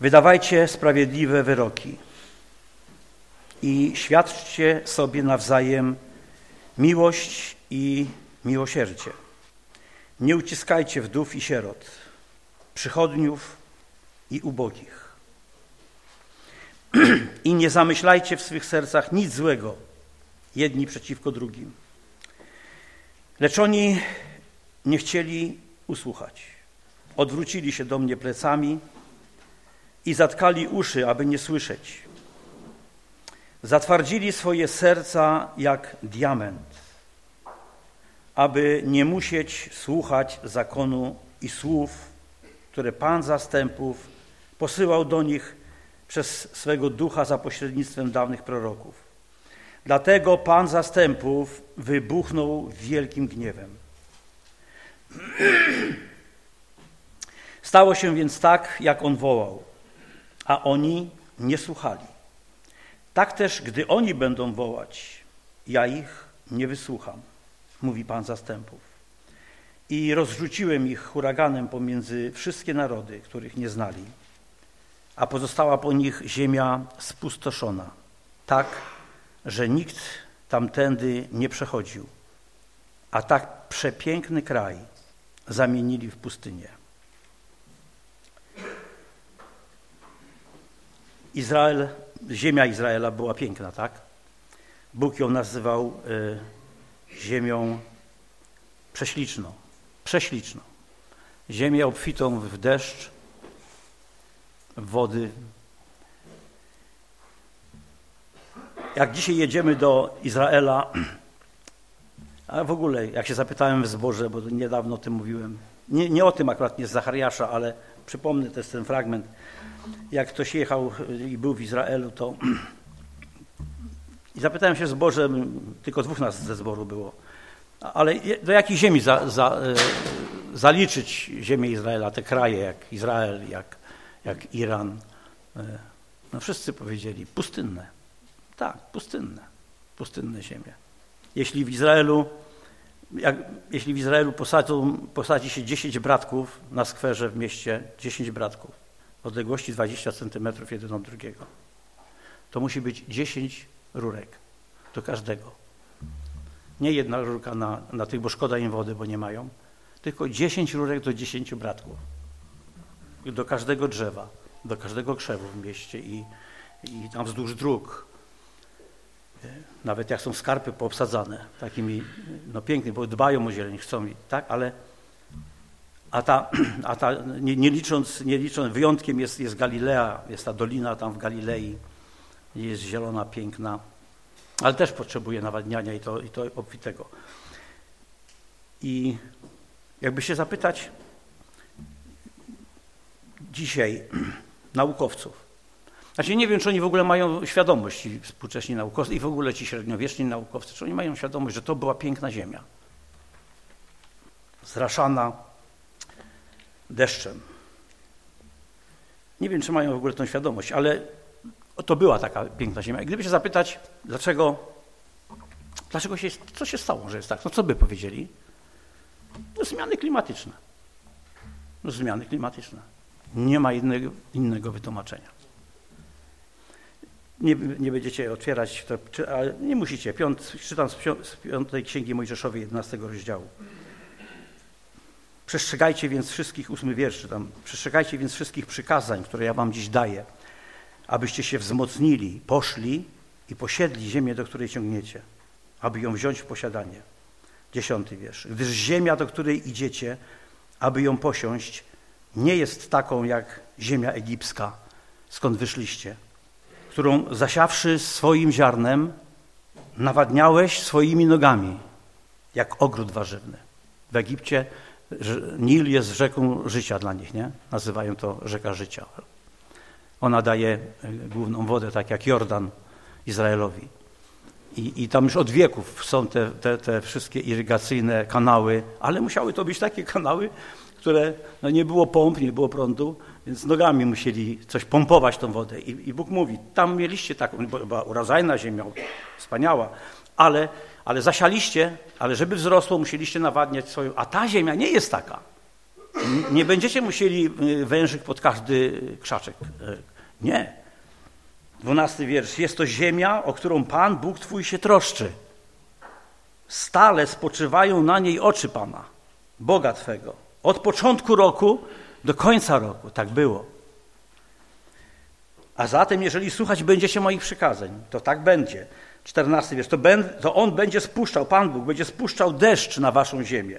Wydawajcie sprawiedliwe wyroki i świadczcie sobie nawzajem miłość i miłosierdzie. Nie uciskajcie wdów i sierot, przychodniów i ubogich. I nie zamyślajcie w swych sercach nic złego, jedni przeciwko drugim. Lecz oni nie chcieli usłuchać. Odwrócili się do mnie plecami i zatkali uszy, aby nie słyszeć. Zatwardzili swoje serca jak diament, aby nie musieć słuchać zakonu i słów, które Pan zastępów posyłał do nich przez swego ducha za pośrednictwem dawnych proroków. Dlatego Pan zastępów wybuchnął wielkim gniewem. Stało się więc tak, jak on wołał, a oni nie słuchali. Tak też, gdy oni będą wołać, ja ich nie wysłucham, mówi Pan zastępów. I rozrzuciłem ich huraganem pomiędzy wszystkie narody, których nie znali, a pozostała po nich ziemia spustoszona, tak, że nikt tamtędy nie przechodził, a tak przepiękny kraj zamienili w pustynię. Izrael, ziemia Izraela była piękna, tak? Bóg ją nazywał y, ziemią prześliczną, prześliczną. Ziemię obfitą w deszcz, w wody. Jak dzisiaj jedziemy do Izraela, a w ogóle, jak się zapytałem w zborze, bo niedawno o tym mówiłem, nie, nie o tym akurat nie z Zachariasza, ale przypomnę też ten fragment, jak ktoś jechał i był w Izraelu, to i zapytałem się zbożem, tylko dwóch nas ze zboru było, ale do jakiej ziemi za, za, e, zaliczyć ziemię Izraela, te kraje jak Izrael, jak, jak Iran? E, no wszyscy powiedzieli pustynne. Tak, pustynne. Pustynne ziemie. Jeśli w Izraelu, jak, jeśli w Izraelu posadzą, posadzi się 10 bratków na skwerze w mieście, 10 bratków, odległości 20 centymetrów jeden od drugiego, to musi być 10 rurek do każdego. Nie jedna rurka na, na tych, bo szkoda im wody, bo nie mają, tylko 10 rurek do 10 bratków. Do każdego drzewa, do każdego krzewu w mieście i, i tam wzdłuż dróg. Nawet jak są skarpy poobsadzane, takimi no pięknymi, bo dbają o zieleń, chcą, tak, ale a ta, a ta nie, nie, licząc, nie licząc, wyjątkiem jest, jest Galilea, jest ta dolina tam w Galilei, jest zielona, piękna, ale też potrzebuje nawadniania i to, i to obfitego. I jakby się zapytać dzisiaj naukowców, znaczy nie wiem, czy oni w ogóle mają świadomość, ci współcześni naukowcy i w ogóle ci średniowieczni naukowcy, czy oni mają świadomość, że to była piękna ziemia. Zraszana deszczem. Nie wiem, czy mają w ogóle tą świadomość, ale to była taka piękna ziemia. I gdyby się zapytać, dlaczego, dlaczego się, co się stało, że jest tak, no co by powiedzieli? No zmiany klimatyczne. No zmiany klimatyczne. Nie ma innego, innego wytłumaczenia. Nie, nie będziecie otwierać, to, czy, ale nie musicie. Piąt, czytam z, z piątej Księgi Mojżeszowej, 11 rozdziału. Przestrzegajcie więc wszystkich, ósmy wiersz tam, przestrzegajcie więc wszystkich przykazań, które ja wam dziś daję, abyście się wzmocnili, poszli i posiedli ziemię, do której ciągniecie, aby ją wziąć w posiadanie. Dziesiąty wiersz. Gdyż ziemia, do której idziecie, aby ją posiąść, nie jest taką jak ziemia egipska, skąd wyszliście, którą zasiawszy swoim ziarnem, nawadniałeś swoimi nogami, jak ogród warzywny. W Egipcie Nil jest rzeką życia dla nich, nie? Nazywają to rzeka życia. Ona daje e, główną wodę, tak jak Jordan Izraelowi. I, i tam już od wieków są te, te, te, wszystkie irygacyjne kanały, ale musiały to być takie kanały, które no nie było pomp, nie było prądu, więc nogami musieli coś pompować tą wodę. I, i Bóg mówi, tam mieliście taką, bo była urazajna ziemia, wspaniała, ale, ale zasialiście, ale żeby wzrosło, musieliście nawadniać swoją, a ta ziemia nie jest taka. Nie będziecie musieli y, wężyk pod każdy krzaczek. Y, nie. Dwunasty wiersz. Jest to ziemia, o którą Pan, Bóg Twój się troszczy. Stale spoczywają na niej oczy Pana, Boga Twego. Od początku roku do końca roku. Tak było. A zatem, jeżeli słuchać będziecie moich przykazań, to tak będzie. 14 wiersz. To, ben, to On będzie spuszczał, Pan Bóg będzie spuszczał deszcz na waszą ziemię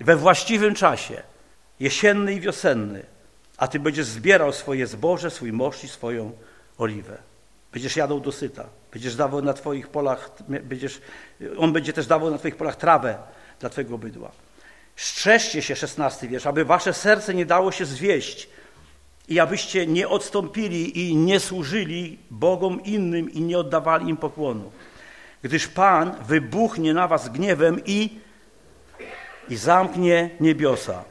we właściwym czasie, jesienny i wiosenny, a ty będziesz zbierał swoje zboże, swój moszcz i swoją oliwę. Będziesz jadł dosyta. Będziesz dawał na twoich polach, będziesz, on będzie też dawał na twoich polach trawę dla twojego bydła. Strzeżcie się, szesnasty wiersz, aby wasze serce nie dało się zwieść i abyście nie odstąpili i nie służyli Bogom innym i nie oddawali im pokłonu. Gdyż Pan wybuchnie na was gniewem i, i zamknie niebiosa.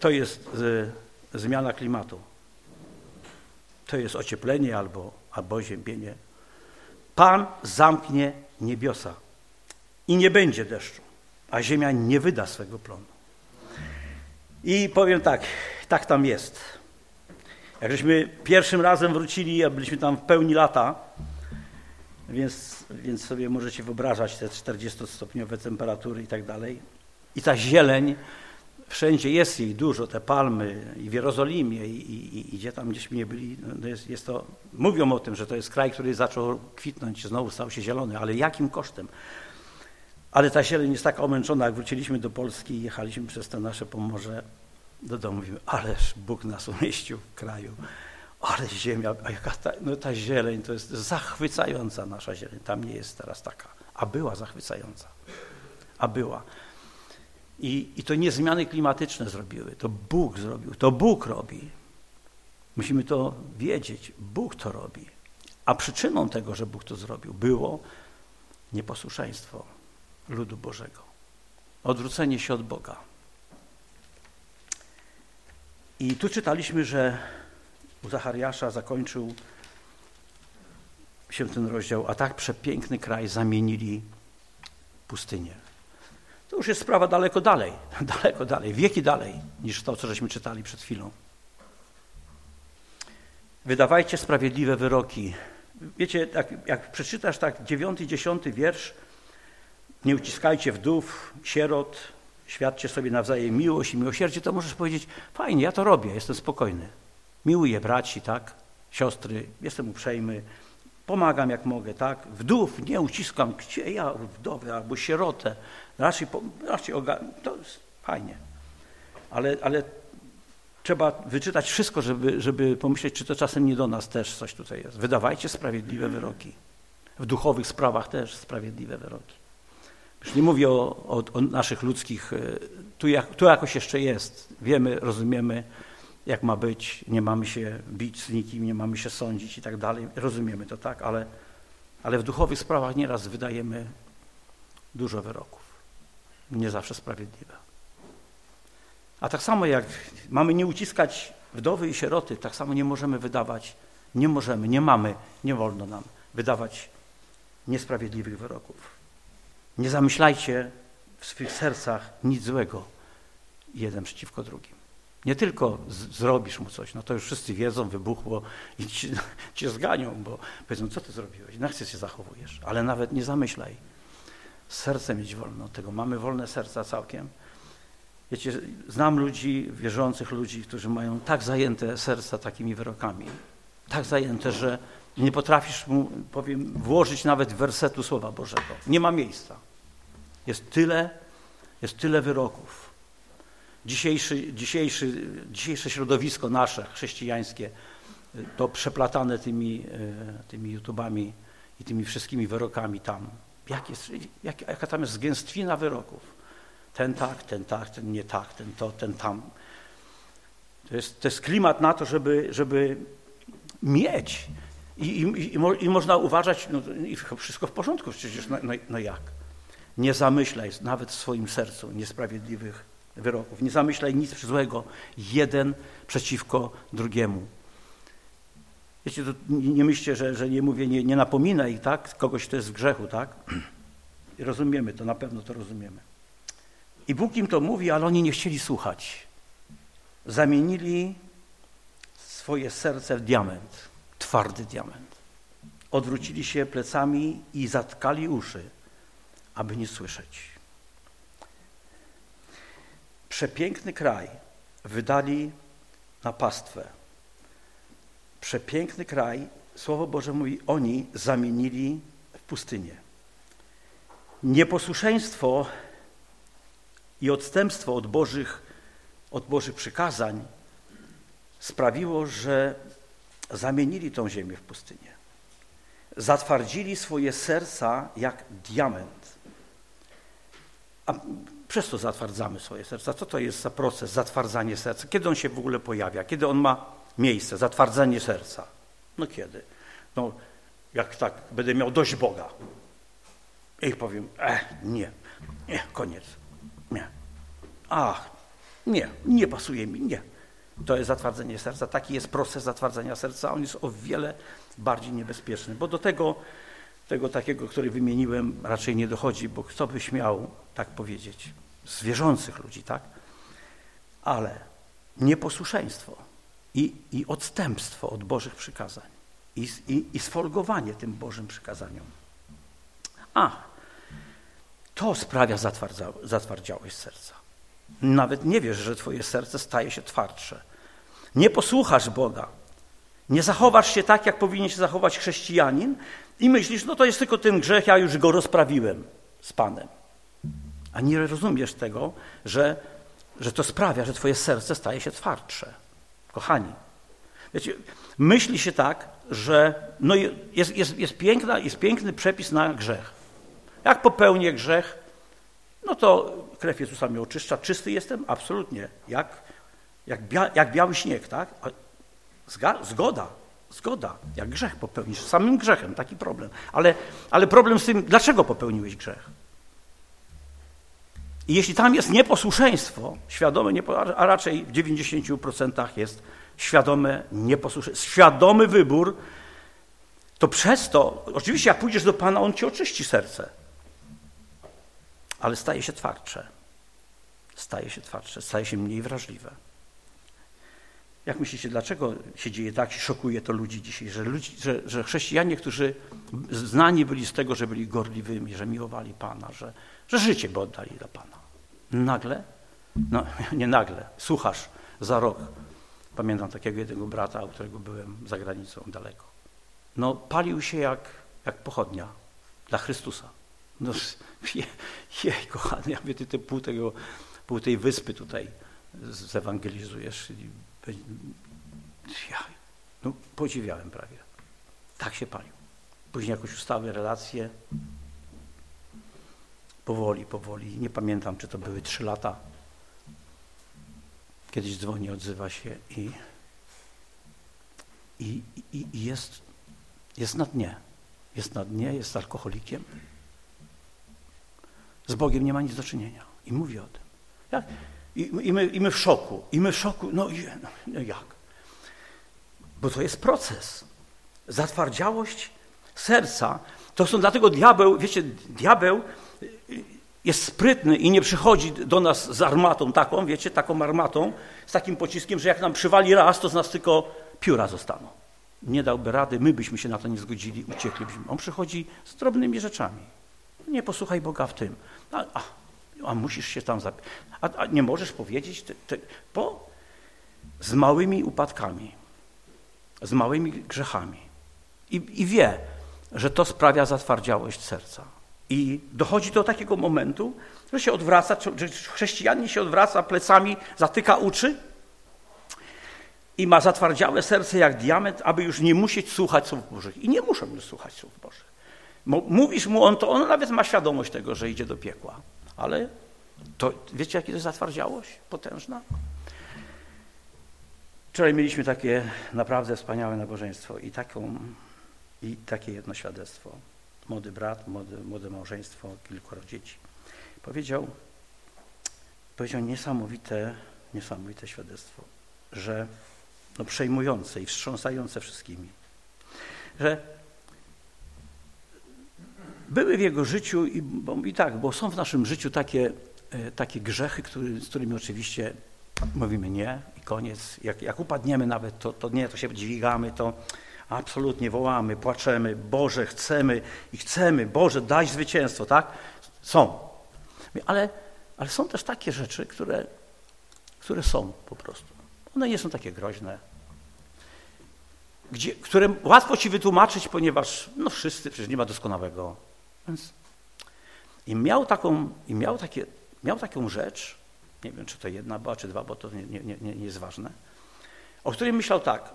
To jest y, zmiana klimatu. To jest ocieplenie albo, albo ziębienie. Pan zamknie niebiosa i nie będzie deszczu, a ziemia nie wyda swego plonu. I powiem tak, tak tam jest. Jak żeśmy pierwszym razem wrócili, a byliśmy tam w pełni lata, więc, więc sobie możecie wyobrażać te 40-stopniowe temperatury i tak dalej. I ta zieleń, wszędzie jest jej dużo, te palmy i w Jerozolimie i, i, i gdzie tam gdzieśmy nie byli, no jest, jest to, mówią o tym, że to jest kraj, który zaczął kwitnąć, znowu stał się zielony, ale jakim kosztem? Ale ta zieleń jest tak omęczona, jak wróciliśmy do Polski i jechaliśmy przez te nasze Pomorze do domu, mówimy, ależ Bóg nas umieścił w kraju, ale ziemia, a jaka ta, no ta zieleń, to jest zachwycająca nasza zieleń, tam nie jest teraz taka, a była zachwycająca, a była. I, I to nie zmiany klimatyczne zrobiły, to Bóg zrobił, to Bóg robi. Musimy to wiedzieć, Bóg to robi. A przyczyną tego, że Bóg to zrobił, było nieposłuszeństwo ludu Bożego. Odwrócenie się od Boga. I tu czytaliśmy, że u Zachariasza zakończył się ten rozdział, a tak przepiękny kraj zamienili pustynię. To już jest sprawa daleko dalej, daleko dalej, wieki dalej niż to, co żeśmy czytali przed chwilą. Wydawajcie sprawiedliwe wyroki. Wiecie, jak, jak przeczytasz tak dziewiąty, dziesiąty wiersz, nie uciskajcie wdów, sierot, świadcie sobie nawzajem miłość i miłosierdzie, to możesz powiedzieć, fajnie, ja to robię, jestem spokojny. Miłuję braci, tak, siostry, jestem uprzejmy, pomagam jak mogę, tak. Wdów nie uciskam, gdzie ja wdowę albo sierotę, raczej, raczej to jest fajnie. Ale, ale trzeba wyczytać wszystko, żeby, żeby pomyśleć, czy to czasem nie do nas też coś tutaj jest. Wydawajcie sprawiedliwe wyroki. W duchowych sprawach też sprawiedliwe wyroki. Już nie mówię o, o, o naszych ludzkich, e, tu, jak, tu jakoś jeszcze jest. Wiemy, rozumiemy, jak ma być, nie mamy się bić z nikim, nie mamy się sądzić i tak dalej. Rozumiemy to tak, ale, ale w duchowych sprawach nieraz wydajemy dużo wyroków. Nie zawsze sprawiedliwe. A tak samo jak mamy nie uciskać wdowy i sieroty, tak samo nie możemy wydawać, nie możemy, nie mamy, nie wolno nam wydawać niesprawiedliwych wyroków. Nie zamyślajcie w swych sercach nic złego jeden przeciwko drugim. Nie tylko zrobisz mu coś, no to już wszyscy wiedzą, wybuchło i ci, cię zganią, bo powiedzą, co ty zrobiłeś, na co się zachowujesz, ale nawet nie zamyślaj. Serce mieć wolno, tego mamy wolne serca całkiem. Wiecie, znam ludzi, wierzących ludzi, którzy mają tak zajęte serca takimi wyrokami, tak zajęte, że nie potrafisz mu, powiem, włożyć nawet wersetu Słowa Bożego. Nie ma miejsca. Jest tyle, jest tyle wyroków. Dzisiejszy, dzisiejszy, dzisiejsze środowisko nasze, chrześcijańskie, to przeplatane tymi, e, tymi YouTubami i tymi wszystkimi wyrokami tam. Jak jest, jak, jaka tam jest zgęstwina wyroków. Ten tak, ten tak, ten nie tak, ten to, ten tam. To jest, to jest klimat na to, żeby, żeby mieć i, i, i, można uważać, no, i wszystko w porządku, przecież no, no, no jak? Nie zamyślaj nawet w swoim sercu niesprawiedliwych wyroków. Nie zamyślaj nic złego, jeden przeciwko drugiemu. Wiecie, to nie myślcie, że, że nie mówię, nie, nie napominaj tak? kogoś, kto jest w grzechu, tak? I rozumiemy to, na pewno to rozumiemy. I Bóg im to mówi, ale oni nie chcieli słuchać. Zamienili swoje serce w diament, twardy diament. Odwrócili się plecami i zatkali uszy, aby nie słyszeć. Przepiękny kraj wydali na pastwę. Przepiękny kraj, Słowo Boże mówi, oni zamienili w pustynię. Nieposłuszeństwo i odstępstwo od Bożych, od Bożych przykazań sprawiło, że zamienili tą ziemię w pustynię. Zatwardzili swoje serca jak diament. A przez to zatwardzamy swoje serca. Co to jest za proces zatwardzanie serca? Kiedy on się w ogóle pojawia? Kiedy on ma miejsce? Zatwardzenie serca. No kiedy? No, jak tak będę miał dość Boga. I powiem, eh, nie, nie, koniec. Nie. Ach, nie, nie pasuje mi, nie. To jest zatwardzenie serca. Taki jest proces zatwardzenia serca. On jest o wiele bardziej niebezpieczny, bo do tego, tego takiego, który wymieniłem, raczej nie dochodzi, bo kto by śmiał tak powiedzieć? Z wierzących ludzi, tak? Ale nieposłuszeństwo i, i odstępstwo od Bożych przykazań i, i, i sfolgowanie tym Bożym przykazaniom. A, to sprawia zatwardziałość serca. Nawet nie wiesz, że twoje serce staje się twardsze. Nie posłuchasz Boga. Nie zachowasz się tak, jak powinien się zachować chrześcijanin i myślisz, no to jest tylko ten grzech, ja już go rozprawiłem z Panem. A nie rozumiesz tego, że, że to sprawia, że twoje serce staje się twardsze. Kochani, wiecie, myśli się tak, że no jest, jest, jest, piękna, jest piękny przepis na grzech. Jak popełnię grzech, no to krew Jezusa mnie oczyszcza. Czysty jestem? Absolutnie. Jak, jak, bia, jak biały śnieg, tak? Zgoda, zgoda. Jak grzech popełnisz, samym grzechem, taki problem. Ale, ale problem z tym, dlaczego popełniłeś grzech? I jeśli tam jest nieposłuszeństwo, świadome, a raczej w 90% jest świadome nieposłuszeństwo, świadomy wybór, to przez to, oczywiście jak pójdziesz do Pana, On ci oczyści serce ale staje się twardsze. Staje się twardsze, staje się mniej wrażliwe. Jak myślicie, dlaczego się dzieje tak szokuje to ludzi dzisiaj, że, ludzi, że, że chrześcijanie, którzy znani byli z tego, że byli gorliwymi, że miłowali Pana, że, że życie by oddali dla Pana. Nagle, no nie nagle, słuchasz za rok. Pamiętam takiego jednego brata, u którego byłem za granicą daleko. No palił się jak, jak pochodnia dla Chrystusa. No, je, jej, kochany, ja mówię, ty te pół, tego, pół tej wyspy tutaj zewangelizujesz. Ja, no, podziwiałem prawie. Tak się palił. Później jakoś ustały relacje. Powoli, powoli. Nie pamiętam, czy to były trzy lata. Kiedyś dzwoni, odzywa się i, i, i, i jest, jest na dnie. Jest na dnie, jest alkoholikiem. Z Bogiem nie ma nic do czynienia. I mówi o tym. I, i, my, I my w szoku. I my w szoku. No, no, no jak? Bo to jest proces. Zatwardziałość serca. To są dlatego diabeł, wiecie, diabeł jest sprytny i nie przychodzi do nas z armatą taką, wiecie, taką armatą, z takim pociskiem, że jak nam przywali raz, to z nas tylko pióra zostaną. Nie dałby rady, my byśmy się na to nie zgodzili, ucieklibyśmy. On przychodzi z drobnymi rzeczami. Nie posłuchaj Boga w tym. A, a, a musisz się tam zapisać. A, a, nie możesz powiedzieć, te, te, bo z małymi upadkami, z małymi grzechami. I, I wie, że to sprawia zatwardziałość serca. I dochodzi do takiego momentu, że się odwraca, że chrześcijanin się odwraca plecami, zatyka uczy i ma zatwardziałe serce jak diament, aby już nie musieć słuchać słów Bożych. I nie muszą już słuchać słów Bożych. Mówisz mu on, to on nawet ma świadomość tego, że idzie do piekła. Ale to wiecie, jaka to jest zatwardziałość potężna? Wczoraj mieliśmy takie naprawdę wspaniałe nabożeństwo i, taką, i takie jedno świadectwo. Młody brat, młode, młode małżeństwo, kilkoro dzieci. Powiedział, powiedział niesamowite, niesamowite świadectwo, że no przejmujące i wstrząsające wszystkimi, że były w jego życiu i, bo, i tak, bo są w naszym życiu takie e, takie grzechy, który, z którymi oczywiście mówimy nie i koniec. Jak, jak upadniemy nawet, to, to nie, to się dźwigamy, to absolutnie wołamy, płaczemy, Boże, chcemy i chcemy, Boże, daj zwycięstwo, tak? Są. Ale, ale są też takie rzeczy, które, które są po prostu. One nie są takie groźne, gdzie, które łatwo ci wytłumaczyć, ponieważ no wszyscy, przecież nie ma doskonałego. Więc i miał taką, i miał, takie, miał taką rzecz, nie wiem, czy to jedna była, czy dwa, bo to nie, nie, nie, nie jest ważne, o której myślał tak,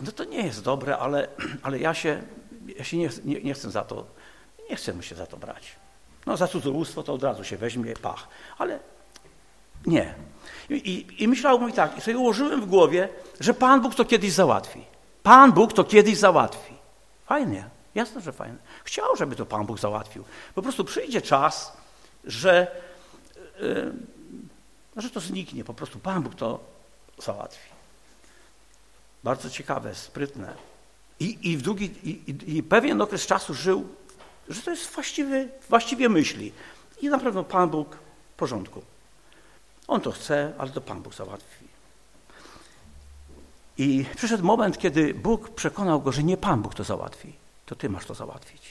no to nie jest dobre, ale, ale ja się, ja się nie, nie, nie chcę za to, nie chcę mu się za to brać. No za cudzołóstwo to od razu się weźmie, pach. Ale nie. I, i, i myślał tak, i sobie ułożyłem w głowie, że Pan Bóg to kiedyś załatwi. Pan Bóg to kiedyś załatwi. Fajnie, jasne, że fajnie. Chciał, żeby to Pan Bóg załatwił. Po prostu przyjdzie czas, że, yy, że to zniknie. Po prostu Pan Bóg to załatwi. Bardzo ciekawe, sprytne. I, i w długi, i, i, pewien okres czasu żył, że to jest właściwy, właściwie myśli. I na pewno Pan Bóg w porządku. On to chce, ale to Pan Bóg załatwi. I przyszedł moment, kiedy Bóg przekonał go, że nie Pan Bóg to załatwi, to ty masz to załatwić.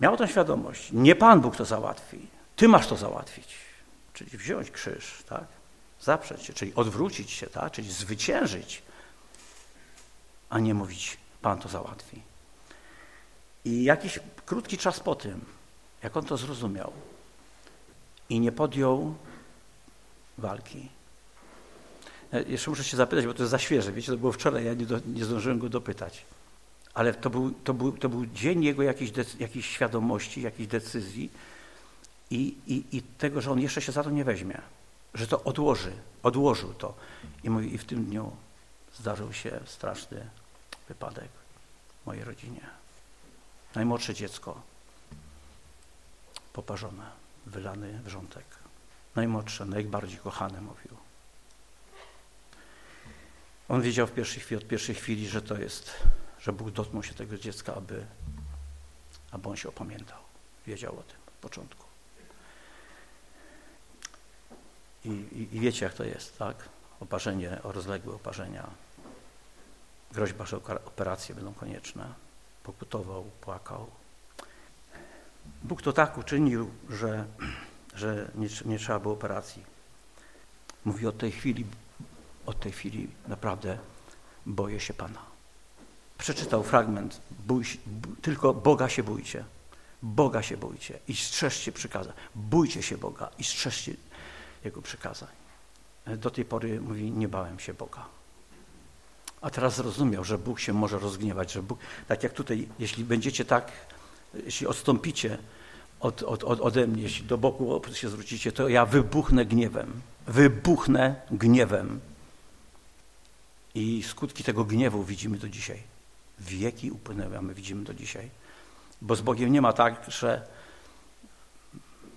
Miał tę świadomość, nie Pan Bóg to załatwi, ty masz to załatwić. Czyli wziąć krzyż, tak? zaprzeć się, czyli odwrócić się, tak? czyli zwyciężyć, a nie mówić, Pan to załatwi. I jakiś krótki czas po tym, jak on to zrozumiał i nie podjął walki, jeszcze muszę się zapytać, bo to jest za świeże. Wiecie, to było wczoraj, ja nie, do, nie zdążyłem go dopytać. Ale to był, to był, to był dzień jego jakiejś, jakiejś świadomości, jakiejś decyzji i, i, i tego, że on jeszcze się za to nie weźmie. Że to odłoży. Odłożył to. I, mówi, i w tym dniu zdarzył się straszny wypadek w mojej rodzinie. Najmłodsze dziecko poparzone, wylany wrzątek. Najmłodsze, najbardziej kochane, mówił. On wiedział w pierwszej chwili, od pierwszej chwili, że to jest, że Bóg dotknął się tego dziecka, aby, aby on się opamiętał. Wiedział o tym od początku. I, i, i wiecie, jak to jest, tak? Oparzenie, rozległe oparzenia, groźba, że operacje będą konieczne. Pokutował, płakał. Bóg to tak uczynił, że, że nie, nie trzeba było operacji. Mówi od tej chwili od tej chwili naprawdę boję się Pana. Przeczytał fragment, bój, tylko Boga się bójcie. Boga się bójcie i strzeżcie przykazań. Bójcie się Boga i strzeżcie Jego przykazań. Do tej pory mówi, nie bałem się Boga. A teraz zrozumiał, że Bóg się może rozgniewać, że Bóg, tak jak tutaj, jeśli będziecie tak, jeśli odstąpicie od, od, od, ode mnie, jeśli do boku się zwrócicie, to ja wybuchnę gniewem. Wybuchnę gniewem. I skutki tego gniewu widzimy do dzisiaj. Wieki upłynęły, a my widzimy do dzisiaj. Bo z Bogiem nie ma tak, że,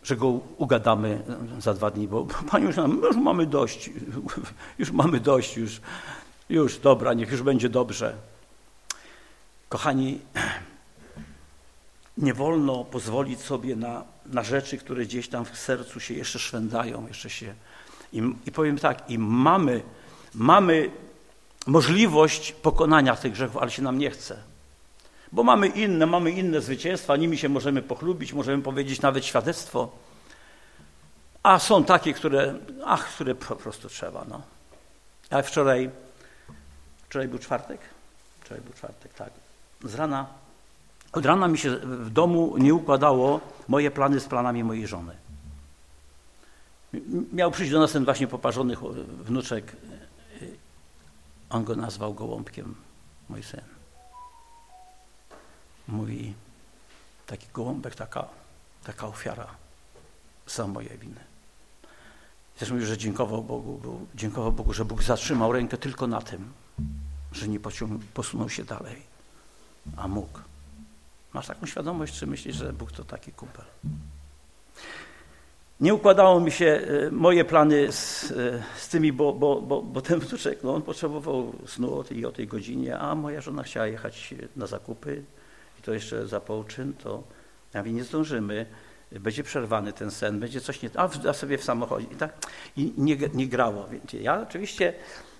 że go ugadamy za dwa dni, bo Panie już, już mamy dość, już mamy dość, już, już dobra, niech już będzie dobrze. Kochani, nie wolno pozwolić sobie na, na rzeczy, które gdzieś tam w sercu się jeszcze szwędają, jeszcze się. I, i powiem tak, i mamy, mamy możliwość pokonania tych grzechów, ale się nam nie chce. Bo mamy inne, mamy inne zwycięstwa, nimi się możemy pochlubić, możemy powiedzieć nawet świadectwo. A są takie, które, ach, które po prostu trzeba. No. Ale wczoraj, wczoraj był czwartek? Wczoraj był czwartek, tak. Z rana, od rana mi się w domu nie układało moje plany z planami mojej żony. Miał przyjść do nas ten właśnie poparzony wnuczek on go nazwał gołąbkiem, mój syn. Mówi, taki gołąbek, taka, taka ofiara za moje winy. Też mówi, że dziękował Bogu, był, dziękował Bogu, że Bóg zatrzymał rękę tylko na tym, że nie posunął się dalej, a mógł. Masz taką świadomość, czy myślisz, że Bóg to taki kumpel? Nie układało mi się e, moje plany z, e, z tymi, bo, bo, bo, bo ten wnuczek, no on potrzebował snu o tej, o tej godzinie, a moja żona chciała jechać na zakupy i to jeszcze za połczyn, to ja mówię, nie zdążymy. będzie przerwany ten sen, będzie coś nie... A, a sobie w samochodzie i tak i nie, nie grało. Wiecie, ja oczywiście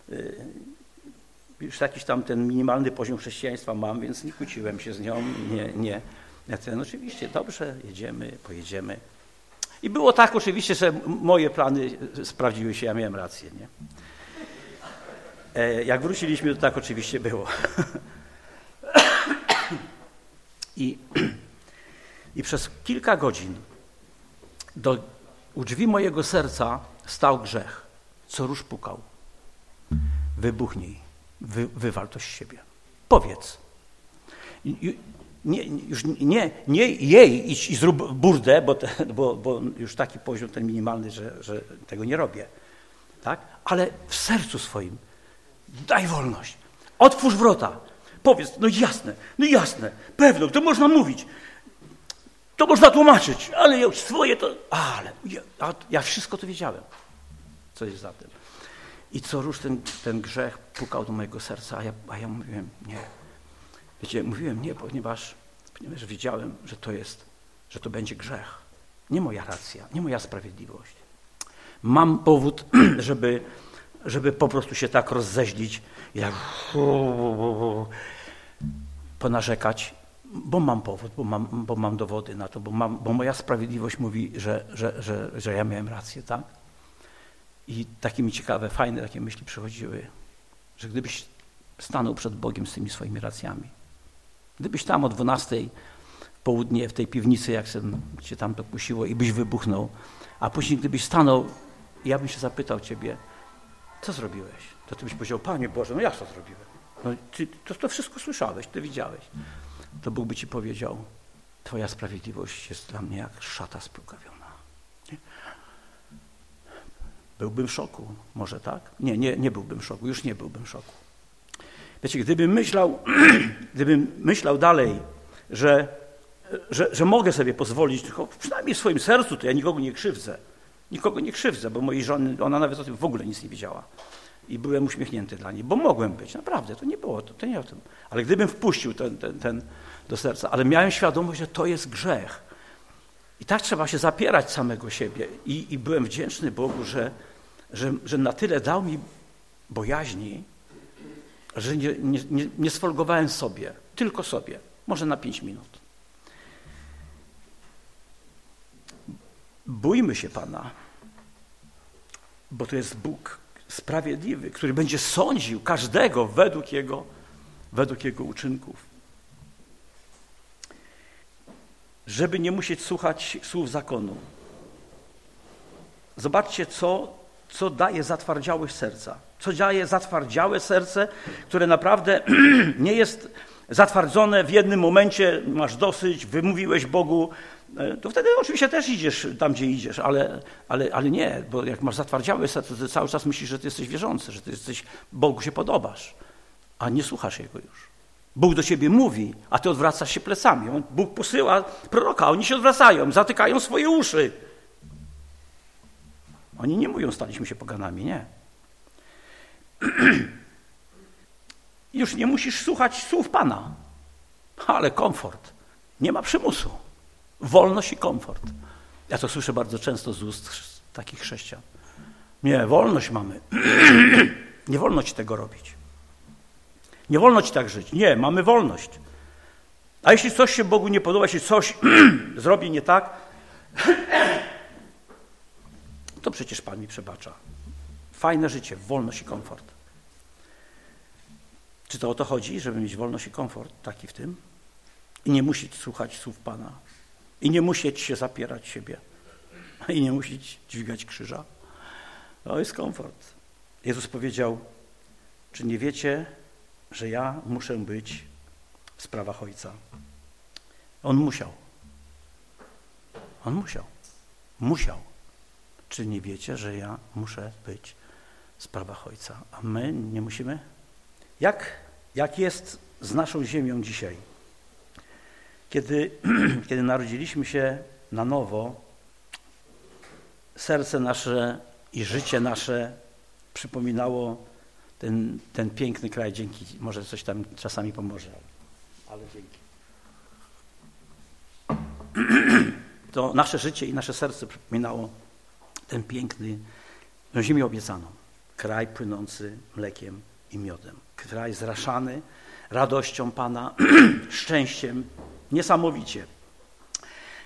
y, już jakiś tam ten minimalny poziom chrześcijaństwa mam, więc nie kłóciłem się z nią, nie, nie. Ja ten, oczywiście, dobrze, jedziemy, pojedziemy. I było tak oczywiście, że moje plany sprawdziły się, ja miałem rację, nie? E, jak wróciliśmy, to tak oczywiście było. I, I przez kilka godzin do, u drzwi mojego serca stał grzech, co róż pukał. Wybuchnij, wy, wywal to z siebie. Powiedz. Nie, już nie, nie jej idź i zrób burdę, bo, te, bo, bo już taki poziom ten minimalny, że, że tego nie robię. Tak? Ale w sercu swoim daj wolność. Otwórz wrota. Powiedz, no jasne, no jasne, pewno, to można mówić. To można tłumaczyć, ale już swoje to... Ale ja, ja wszystko to wiedziałem, co jest za tym. I co róż ten, ten grzech pukał do mojego serca, a ja, a ja mówiłem nie. Wiecie, mówiłem nie, ponieważ, ponieważ wiedziałem, że to jest, że to będzie grzech. Nie moja racja, nie moja sprawiedliwość. Mam powód, żeby, żeby po prostu się tak rozzeźlić, jak ponarzekać, bo mam powód, bo mam, bo mam dowody na to, bo, mam, bo moja sprawiedliwość mówi, że, że, że, że ja miałem rację, tak? I takie mi ciekawe, fajne takie myśli przychodziły, że gdybyś stanął przed Bogiem z tymi swoimi racjami, gdybyś tam o 12 w południe w tej piwnicy, jak się tam to kusiło i byś wybuchnął, a później gdybyś stanął, ja bym się zapytał ciebie, co zrobiłeś? To ty byś powiedział, Panie Boże, no ja co zrobiłem? No, ty to, to wszystko słyszałeś, ty widziałeś. To Bóg by ci powiedział, twoja sprawiedliwość jest dla mnie jak szata splugawiona. Byłbym w szoku, może tak? Nie, nie, nie byłbym w szoku, już nie byłbym w szoku. Wiecie, gdybym myślał, gdybym myślał dalej, że, że, że mogę sobie pozwolić, tylko przynajmniej w swoim sercu, to ja nikogo nie krzywdzę. Nikogo nie krzywdzę, bo mojej żony, ona nawet o tym w ogóle nic nie wiedziała. I byłem uśmiechnięty dla niej, bo mogłem być, naprawdę, to nie było, to, to nie o tym. Ale gdybym wpuścił ten, ten, ten do serca, ale miałem świadomość, że to jest grzech. I tak trzeba się zapierać samego siebie. I, i byłem wdzięczny Bogu, że, że, że na tyle dał mi bojaźni, że nie, nie, nie, sfolgowałem sobie, tylko sobie, może na pięć minut. Bójmy się Pana, bo to jest Bóg sprawiedliwy, który będzie sądził każdego według Jego, według jego uczynków. Żeby nie musieć słuchać słów zakonu. Zobaczcie, co co daje zatwardziałe serca. Co daje zatwardziałe serce, które naprawdę nie jest zatwardzone w jednym momencie, masz dosyć, wymówiłeś Bogu, e, to wtedy oczywiście też idziesz tam, gdzie idziesz, ale, ale, ale nie, bo jak masz zatwardziałe serce, to cały czas myślisz, że ty jesteś wierzący, że ty jesteś, Bogu się podobasz, a nie słuchasz Jego już. Bóg do ciebie mówi, a ty odwracasz się plecami. Bóg posyła proroka, oni się odwracają, zatykają swoje uszy. Oni nie mówią, staliśmy się poganami, nie. Już nie musisz słuchać słów Pana, ale komfort. Nie ma przymusu. Wolność i komfort. Ja to słyszę bardzo często z ust takich chrześcijan. Nie, wolność mamy. nie wolno ci tego robić. Nie wolno ci tak żyć. Nie, mamy wolność. A jeśli coś się Bogu nie podoba, jeśli coś zrobi nie tak, to przecież Pan mi przebacza. Fajne życie, wolność i komfort. Czy to o to chodzi, żeby mieć wolność i komfort taki w tym? I nie musieć słuchać słów Pana. I nie musieć się zapierać siebie. I nie musieć dźwigać krzyża. To jest komfort. Jezus powiedział, czy nie wiecie, że ja muszę być w sprawach Ojca? On musiał. On musiał. Musiał. Czy nie wiecie, że ja muszę być sprawach Ojca, a my nie musimy? Jak, jak jest z naszą ziemią dzisiaj? Kiedy, kiedy narodziliśmy się na nowo, serce nasze i życie nasze przypominało ten, ten piękny kraj. Dzięki, może coś tam czasami pomoże, ale dzięki. to nasze życie i nasze serce przypominało ten piękny, ziemię obiecaną. Kraj płynący mlekiem i miodem. Kraj zraszany radością Pana, szczęściem, niesamowicie.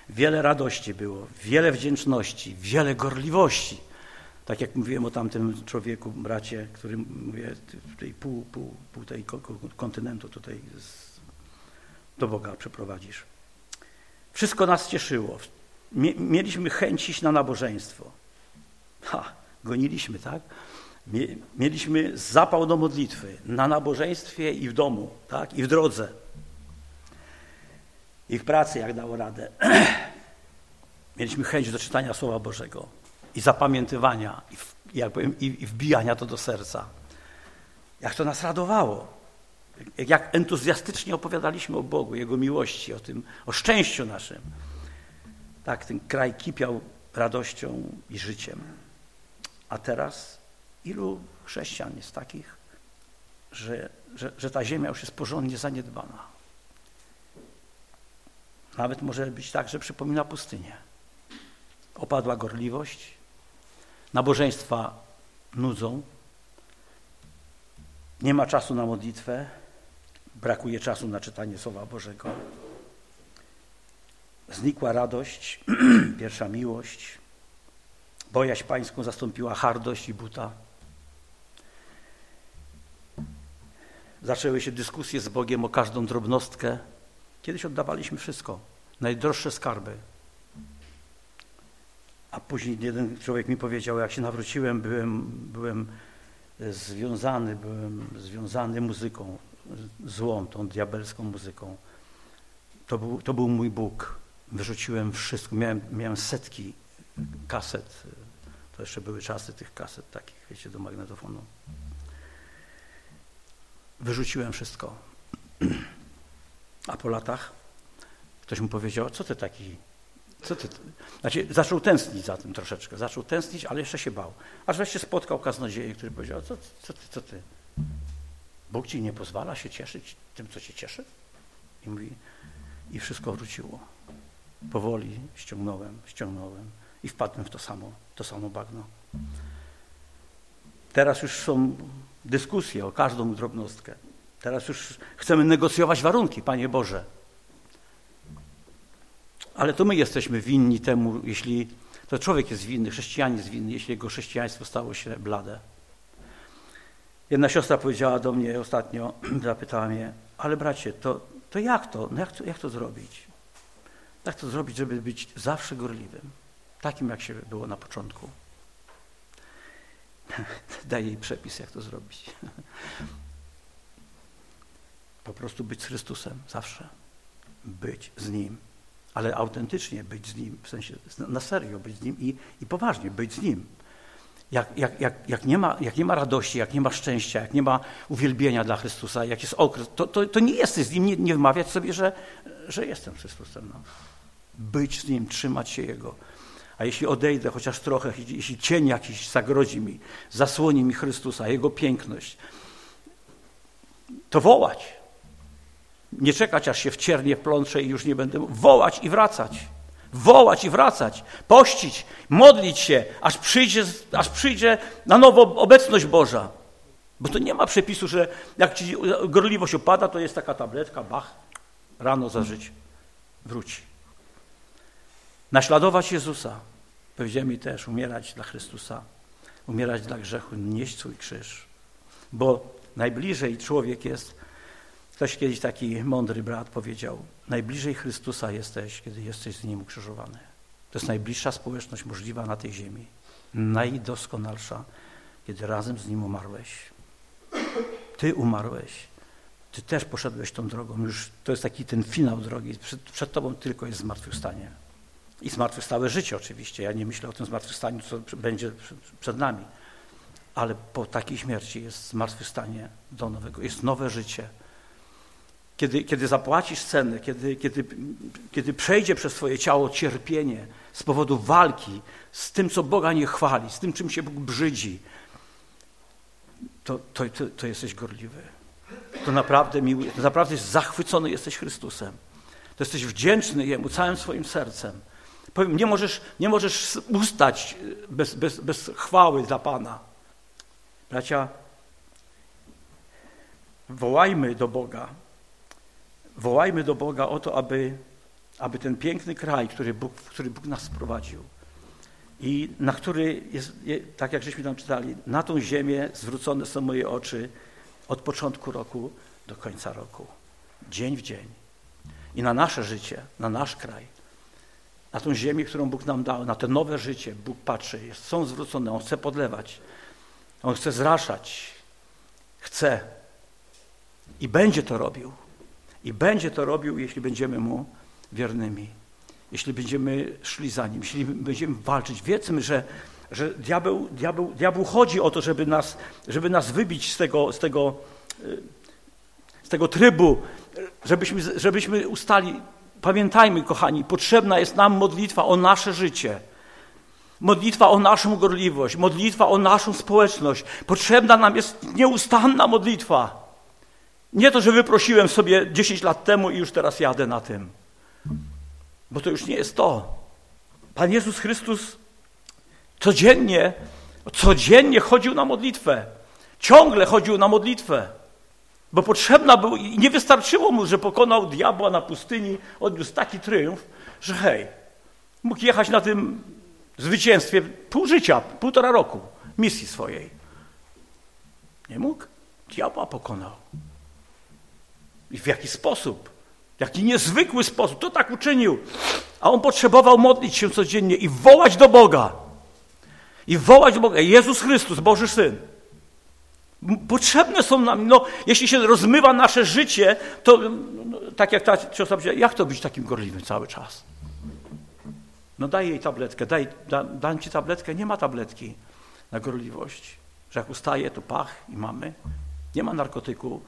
Wiele radości było, wiele wdzięczności, wiele gorliwości. Tak jak mówiłem o tamtym człowieku, bracie, który mówię, tej pół, pół, pół tej kontynentu tutaj z, do Boga przeprowadzisz. Wszystko nas cieszyło. Mieliśmy chęć iść na nabożeństwo. Ha, goniliśmy, tak? Mieliśmy zapał do modlitwy na nabożeństwie i w domu, tak? I w drodze. I w pracy, jak dało radę. Mieliśmy chęć do czytania Słowa Bożego i zapamiętywania i, jak powiem, i wbijania to do serca. Jak to nas radowało. Jak entuzjastycznie opowiadaliśmy o Bogu, Jego miłości, o tym, o szczęściu naszym. Tak, ten kraj kipiał radością i życiem. A teraz ilu chrześcijan jest takich, że, że, że ta ziemia już jest porządnie zaniedbana. Nawet może być tak, że przypomina pustynię. Opadła gorliwość, nabożeństwa nudzą, nie ma czasu na modlitwę, brakuje czasu na czytanie Słowa Bożego. Znikła radość, pierwsza miłość, bojaźń pańską zastąpiła hardość i buta. Zaczęły się dyskusje z Bogiem o każdą drobnostkę. Kiedyś oddawaliśmy wszystko, najdroższe skarby. A później jeden człowiek mi powiedział, jak się nawróciłem, byłem, byłem związany, byłem związany muzyką, złą, tą diabelską muzyką. To był, to był mój Bóg. Wyrzuciłem wszystko. Miałem, miałem setki kaset. To jeszcze były czasy tych kaset takich, wiecie, do magnetofonu. Wyrzuciłem wszystko. A po latach ktoś mu powiedział, co ty taki, co ty, znaczy zaczął tęsknić za tym troszeczkę, zaczął tęsknić, ale jeszcze się bał. Aż wreszcie spotkał kaznodzieję, który powiedział, co, co ty, co ty, Bóg ci nie pozwala się cieszyć tym, co cię cieszy? I mówi, i wszystko wróciło. Powoli ściągnąłem, ściągnąłem i wpadłem w to samo, to samo bagno. Teraz już są dyskusję o każdą drobnostkę. Teraz już chcemy negocjować warunki, Panie Boże. Ale to my jesteśmy winni temu, jeśli to człowiek jest winny, chrześcijanin jest winny, jeśli jego chrześcijaństwo stało się blade. Jedna siostra powiedziała do mnie ostatnio, zapytała mnie, ale bracie, to, to jak to? No jak to? Jak to zrobić? Jak to zrobić, żeby być zawsze gorliwym? Takim, jak się było na początku. daje jej przepis, jak to zrobić. Po prostu być z Chrystusem zawsze. Być z Nim. Ale autentycznie być z Nim, w sensie na serio być z Nim i, i poważnie być z Nim. Jak, jak, jak, jak, nie ma, jak nie ma radości, jak nie ma szczęścia, jak nie ma uwielbienia dla Chrystusa, jak jest okres, to, to, to nie jesteś z Nim, nie, nie wmawiać sobie, że, że jestem Chrystusem. No. Być z Nim, trzymać się Jego. A jeśli odejdę chociaż trochę, jeśli cień jakiś zagrodzi mi, zasłoni mi Chrystusa, Jego piękność, to wołać. Nie czekać, aż się w ciernie plączę i już nie będę. Wołać i wracać. Wołać i wracać. Pościć, modlić się, aż przyjdzie, aż przyjdzie na nowo obecność Boża. Bo to nie ma przepisu, że jak ci gorliwość opada, to jest taka tabletka, bach, rano zażyć, wróci. Naśladować Jezusa. Powiedziałem też, umierać dla Chrystusa, umierać dla grzechu, nieść swój krzyż. Bo najbliżej człowiek jest, ktoś kiedyś taki mądry brat powiedział, najbliżej Chrystusa jesteś, kiedy jesteś z Nim ukrzyżowany. To jest najbliższa społeczność możliwa na tej ziemi. Najdoskonalsza, kiedy razem z Nim umarłeś. Ty umarłeś. Ty też poszedłeś tą drogą. Już to jest taki ten finał drogi. Przed, przed Tobą tylko jest zmartwychwstanie. I zmartwychwstałe życie oczywiście. Ja nie myślę o tym zmartwychwstaniu, co będzie przed nami. Ale po takiej śmierci jest zmartwychwstanie do nowego, jest nowe życie. Kiedy, kiedy zapłacisz cenę, kiedy, kiedy, kiedy przejdzie przez Twoje ciało cierpienie z powodu walki z tym, co Boga nie chwali, z tym, czym się Bóg brzydzi, to, to, to, to jesteś gorliwy. To naprawdę miły, to naprawdę zachwycony jesteś Chrystusem. To jesteś wdzięczny Jemu całym swoim sercem Powiem, nie możesz, nie możesz ustać bez, bez, bez chwały dla Pana. Bracia, wołajmy do Boga. Wołajmy do Boga o to, aby, aby ten piękny kraj, który Bóg, w który Bóg nas sprowadził i na który jest, tak jak żeśmy tam czytali, na tą ziemię zwrócone są moje oczy od początku roku do końca roku. Dzień w dzień. I na nasze życie, na nasz kraj, na tą ziemię, którą Bóg nam dał, na to nowe życie Bóg patrzy, jest, są zwrócone, On chce podlewać, On chce zraszać, chce i będzie to robił. I będzie to robił, jeśli będziemy Mu wiernymi. Jeśli będziemy szli za Nim, jeśli będziemy walczyć. Wiedzmy, że, że diabeł, diabeł, diabeł chodzi o to, żeby nas, żeby nas wybić z tego, z tego, z tego trybu, żebyśmy, żebyśmy ustali. Pamiętajmy, kochani, potrzebna jest nam modlitwa o nasze życie. Modlitwa o naszą gorliwość, modlitwa o naszą społeczność. Potrzebna nam jest nieustanna modlitwa. Nie to, że wyprosiłem sobie 10 lat temu i już teraz jadę na tym. Bo to już nie jest to. Pan Jezus Chrystus codziennie, codziennie chodził na modlitwę. Ciągle chodził na modlitwę. Bo potrzebna był, i nie wystarczyło mu, że pokonał diabła na pustyni, odniósł taki triumf, że hej, mógł jechać na tym zwycięstwie pół życia, półtora roku misji swojej. Nie mógł. Diabła pokonał. I w jaki sposób? W jaki niezwykły sposób. To tak uczynił. A on potrzebował modlić się codziennie i wołać do Boga. I wołać do Boga. Jezus Chrystus, Boży Syn. Potrzebne są nam, no, jeśli się rozmywa nasze życie, to no, tak jak ta siostra powiedziała, jak to być takim gorliwym cały czas? No daj jej tabletkę, daj, da, dam ci tabletkę, nie ma tabletki na gorliwość. Że jak ustaje, to pach i mamy. Nie ma narkotyku,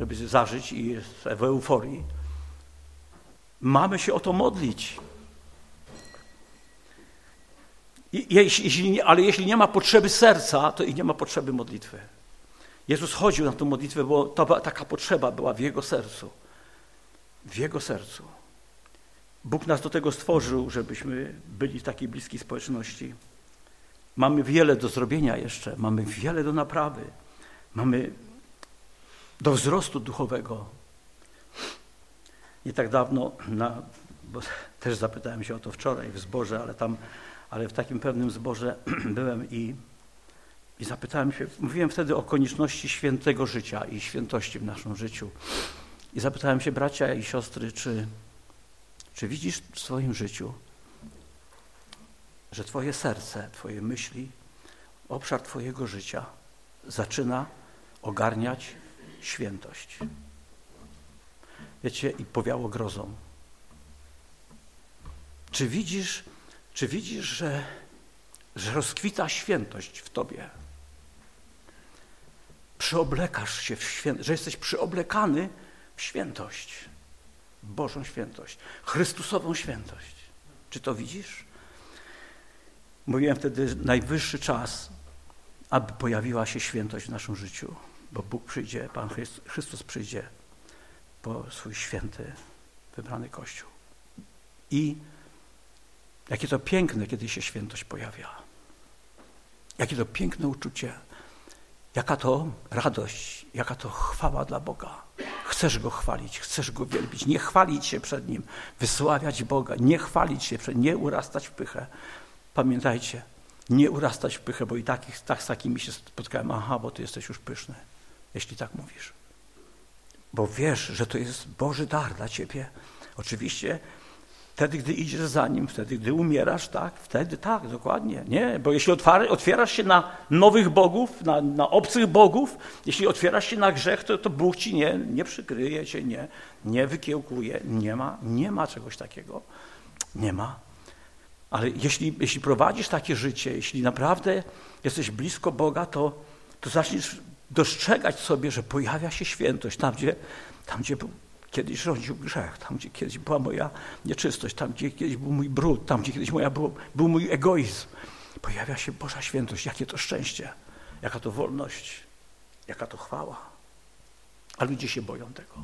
żeby zażyć i jest w euforii. Mamy się o to modlić. Jeśli, ale jeśli nie ma potrzeby serca, to i nie ma potrzeby modlitwy. Jezus chodził na tę modlitwę, bo taka potrzeba była w Jego sercu. W Jego sercu. Bóg nas do tego stworzył, żebyśmy byli w takiej bliskiej społeczności. Mamy wiele do zrobienia jeszcze, mamy wiele do naprawy, mamy do wzrostu duchowego. Nie tak dawno, na, bo też zapytałem się o to wczoraj w zborze, ale tam, ale w takim pewnym zborze byłem i i zapytałem się, mówiłem wtedy o konieczności świętego życia i świętości w naszym życiu. I zapytałem się bracia i siostry, czy, czy widzisz w swoim życiu, że Twoje serce, Twoje myśli, obszar Twojego życia zaczyna ogarniać świętość. Wiecie, i powiało grozą. Czy widzisz, czy widzisz, że, że rozkwita świętość w Tobie? Przyoblekasz się w świętość, że jesteś przyoblekany w świętość, Bożą świętość, Chrystusową świętość. Czy to widzisz? Mówiłem wtedy, najwyższy czas, aby pojawiła się świętość w naszym życiu, bo Bóg przyjdzie, Pan Chrystus przyjdzie po swój święty, wybrany Kościół. I jakie to piękne, kiedy się świętość pojawia. Jakie to piękne uczucie Jaka to radość, jaka to chwała dla Boga. Chcesz Go chwalić, chcesz Go wielbić, nie chwalić się przed Nim, wysławiać Boga, nie chwalić się przed nie urastać w pychę. Pamiętajcie, nie urastać w pychę, bo i takich, tak z takimi się spotkałem. Aha, bo Ty jesteś już pyszny, jeśli tak mówisz. Bo wiesz, że to jest Boży dar dla Ciebie. Oczywiście Wtedy, gdy idziesz za Nim, wtedy, gdy umierasz, tak, wtedy tak, dokładnie. Nie, bo jeśli otwierasz się na nowych bogów, na, na obcych bogów, jeśli otwierasz się na grzech, to, to Bóg ci nie, nie przykryje cię, nie, nie wykiełkuje. Nie ma, nie ma czegoś takiego. Nie ma. Ale jeśli, jeśli prowadzisz takie życie, jeśli naprawdę jesteś blisko Boga, to, to zaczniesz dostrzegać sobie, że pojawia się świętość tam, gdzie, tam, gdzie kiedyś rządził grzech, tam gdzie kiedyś była moja nieczystość, tam gdzie kiedyś był mój brud, tam gdzie kiedyś moja był mój egoizm. Pojawia się Boża świętość. Jakie to szczęście, jaka to wolność, jaka to chwała. A ludzie się boją tego.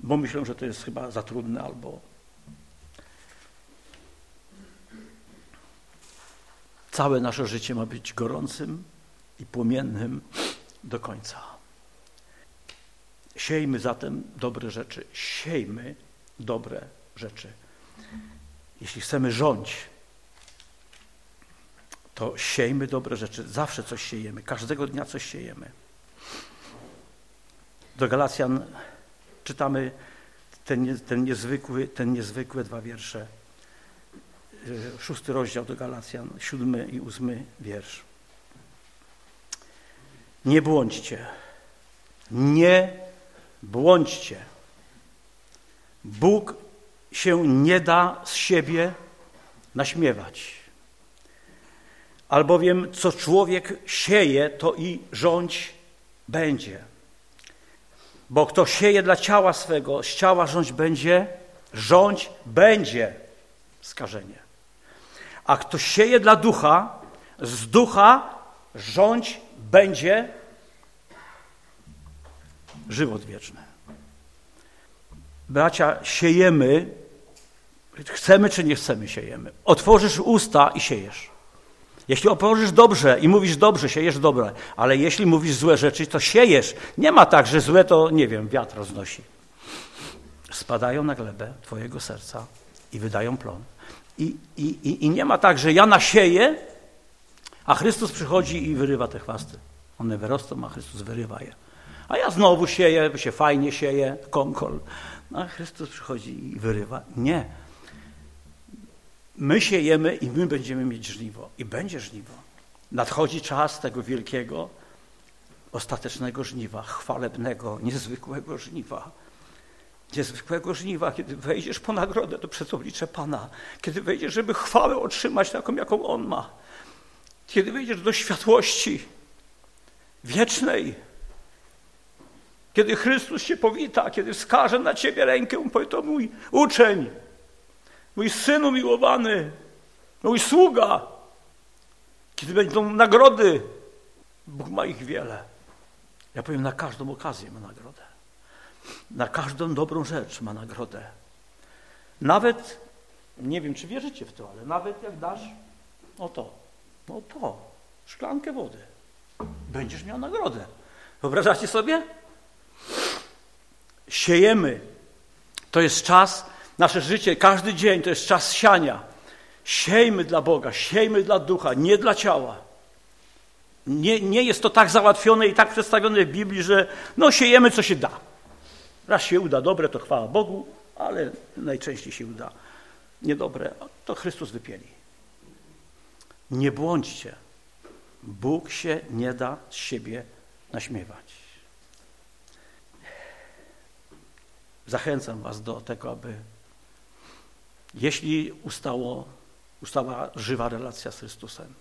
Bo myślą, że to jest chyba za trudne albo. Całe nasze życie ma być gorącym i płomiennym do końca. Siejmy zatem dobre rzeczy. Siejmy dobre rzeczy. Jeśli chcemy rządzić, to siejmy dobre rzeczy. Zawsze coś siejemy. Każdego dnia coś siejemy. Do Galacjan czytamy ten, ten, niezwykły, ten niezwykłe dwa wiersze. Szósty rozdział do Galacjan, siódmy i ósmy wiersz. Nie błądźcie. Nie błądźcie. Bóg się nie da z siebie naśmiewać. Albowiem co człowiek sieje, to i rządź będzie. Bo kto sieje dla ciała swego, z ciała rządź będzie, rządź będzie skażenie. A kto sieje dla ducha, z ducha rządź będzie żywot wieczny. Bracia, siejemy, chcemy czy nie chcemy, siejemy. Otworzysz usta i siejesz. Jeśli otworzysz dobrze i mówisz dobrze, siejesz dobre, ale jeśli mówisz złe rzeczy, to siejesz. Nie ma tak, że złe to, nie wiem, wiatr roznosi. Spadają na glebę twojego serca i wydają plon. I, i, I nie ma tak, że ja nasieję, a Chrystus przychodzi i wyrywa te chwasty. One wyrosną, a Chrystus wyrywa je. A ja znowu sieję, się fajnie sieje, konkol. A Chrystus przychodzi i wyrywa. Nie. My siejemy i my będziemy mieć żniwo. I będzie żniwo. Nadchodzi czas tego wielkiego, ostatecznego żniwa, chwalebnego, niezwykłego żniwa. Niezwykłego żniwa, kiedy wejdziesz po nagrodę do przed oblicze Pana, kiedy wejdziesz, żeby chwałę otrzymać taką, jaką On ma, kiedy wejdziesz do światłości wiecznej, kiedy Chrystus się powita, kiedy wskaże na ciebie rękę, powie to mój uczeń, mój syn umiłowany, mój sługa. Kiedy będą nagrody, Bóg ma ich wiele. Ja powiem, na każdą okazję ma nagrodę. Na każdą dobrą rzecz ma nagrodę. Nawet, nie wiem, czy wierzycie w to, ale nawet jak dasz, o to, o to, szklankę wody, będziesz miał nagrodę. Wyobrażacie sobie? Siejemy. To jest czas, nasze życie, każdy dzień to jest czas siania. Siejmy dla Boga, siejmy dla ducha, nie dla ciała. Nie, nie jest to tak załatwione i tak przedstawione w Biblii, że no siejemy co się da. Raz się uda dobre, to chwała Bogu, ale najczęściej się uda niedobre, to Chrystus wypieli. Nie błądźcie. Bóg się nie da z siebie naśmiewać. Zachęcam Was do tego, aby jeśli ustało, ustała żywa relacja z Chrystusem,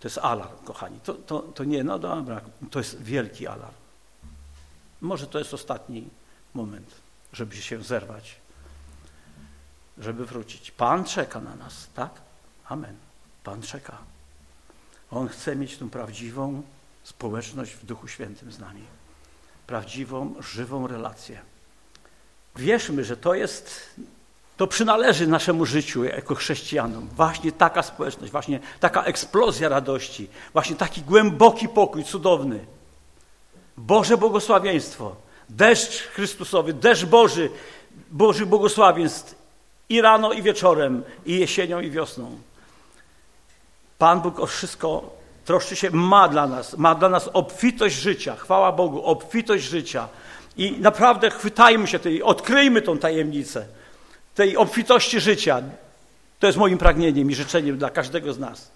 to jest alarm, kochani. To, to, to nie, no dobra, to jest wielki alarm. Może to jest ostatni moment, żeby się zerwać, żeby wrócić. Pan czeka na nas, tak? Amen. Pan czeka. On chce mieć tą prawdziwą społeczność w Duchu Świętym z nami. Prawdziwą, żywą relację. Wierzmy, że to jest, to przynależy naszemu życiu jako chrześcijanom. Właśnie taka społeczność, właśnie taka eksplozja radości, właśnie taki głęboki pokój, cudowny. Boże błogosławieństwo, deszcz Chrystusowy, deszcz Boży, Boży błogosławieństw i rano, i wieczorem, i jesienią, i wiosną. Pan Bóg o wszystko troszczy się, ma dla nas, ma dla nas obfitość życia, chwała Bogu, obfitość życia. I naprawdę chwytajmy się tej, odkryjmy tą tajemnicę, tej obfitości życia. To jest moim pragnieniem i życzeniem dla każdego z nas,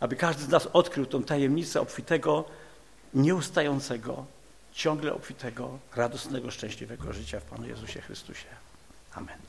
aby każdy z nas odkrył tą tajemnicę obfitego, nieustającego, ciągle obfitego, radosnego, szczęśliwego życia w Panu Jezusie Chrystusie. Amen.